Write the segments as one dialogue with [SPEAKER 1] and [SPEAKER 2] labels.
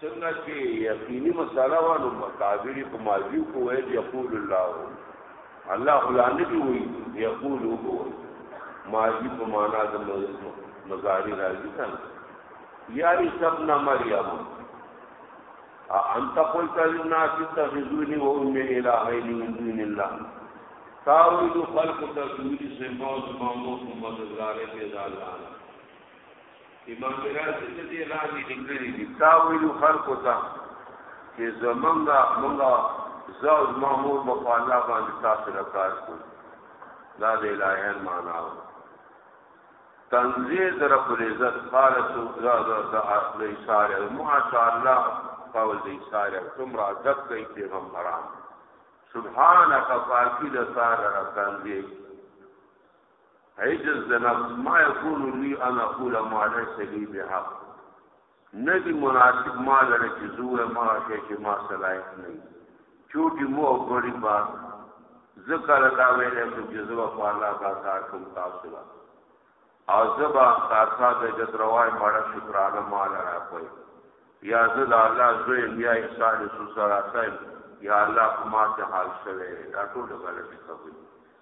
[SPEAKER 1] څنګه چې یقیني مساله وانه مقابلی په ماضی کو وی یقول الله الله خلانه دی وی یقول هو ماضی په معنا د مضارع راځي څنګه یاری سبنا مریم انت قلت للناس اتخذوني وامي الهين من دون الله تاویل خلق تصویر سے موت موت محمد زارے پیدا اللہ امام رازی د دې راځي لیکلي دي تا ویلو خلکو ته چې زمونږه مونږه زو محمود په الله باندې تاسو سره کار کوو دا د الهه معنا و تنزیه در رب العزت قال سو ذا ذا ذا اشاره ما شاء الله قول دی سارے تم را دب گئی پیغمبران سبحانک فاقی لسار رکان دیکھ عجز د نفس ما يكون لي ان اقول ما ليس لي بحق ندی مناسب ما لره چې زوه ما شي چې ما صلاحيت نه چوټي مو او بڑی بات ذکر دا ویلې چې جزوا په الله کا کار کوم تاسو لا او زبا تاسو د جتروای مړه شکرانه ما لره کوي یا زد الله زوی بیا احسان سو سره یا الله ما ته حال شوه دا ټول غلط خبره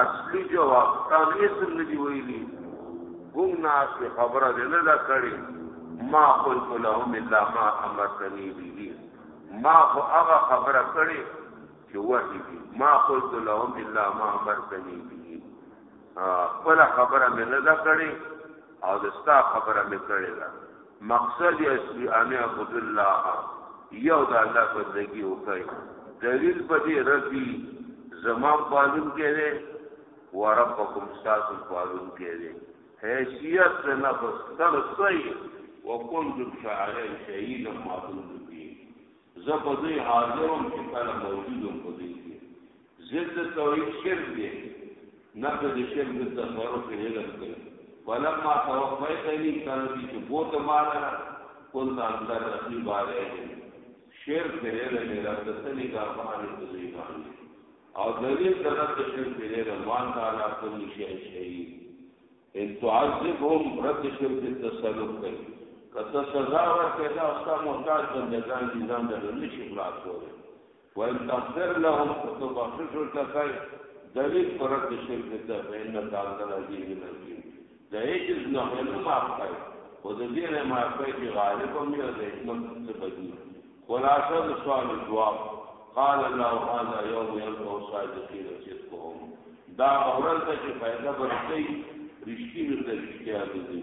[SPEAKER 1] اصلي جواب تاسو یې څه نه دی ویلي ګوم ناس په خبره ده نه دا کړی ما قلت لهم الا ما امرتني به ما خو هغه خبره کړی چې وحی دي ما قلت لهم الا ما امرتني به خپل خبره مې نه دا کړی او دستا خبره مې کړې ده مقصد یې اصلي ان عبد الله یو د الله بندگی وکړي دلیل په دې ربي زما پالون کړي وربکم تاسو پالون کړي حیثیت د نفس تر صحیح وکنتم شعالی شهید ما کنتم فيه زه په دې حاضرم چې کله موجودم په دې ضد توحید شرک دی نفس د شرک د تصرف په علم کې ولما توفیتنی کله چې بوت مالا كنت انت رقیب علیهم شرک په علم کې راتللی کا باندې د ایمان او دلیل د رد شرک په علم مان تعالی کل شی شهید ان تعذبهم رد شرک د تصرف کوي کته سزا ورکړه او ستا محتاج بندگان دي ځان د نشي خلاص کوي وان تغفر لهم فتو بخشش ورته کوي دلیل پر رد شرک ته فإن تعالی العزیز الحکیم دا هیڅ نه نه معاف کوي خو د دې نه معاف کوي چې غالب هم یو د حکمت څخه بدی خلاصه د سوال جواب قال الله هذا يوم يلقى الصادقين صدقهم دا اورل ته چې فائدہ ورکړي رښتینو ته رښتیا دي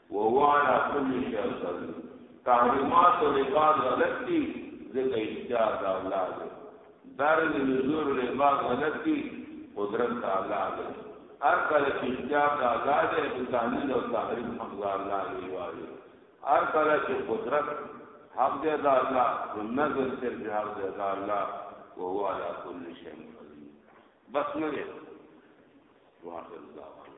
[SPEAKER 1] وهو على كل شيء قدير تحریمات او لباس غلط دي ځکه اختیار د الله دی دارنګ نزور لباس غلط دي قدرت د الله دی هر کله چې اختیار د الله دی نو تحلیل او تحریم هم د الله دی وایي هر کله چې قدرت حق دی د الله نو نظر صرف حق دی د الله او هو علی کل شیء قدیر بس نه دی واخر دعوانا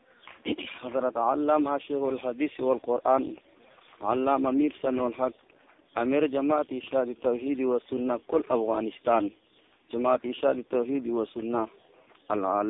[SPEAKER 2] حضرت علامه شیخ الحدیث والقرآن علامه امیر سمع الحق امیر جماعت اشاد توحید و سنت کل افغانستان جماعت اشاد توحید و سنت العالم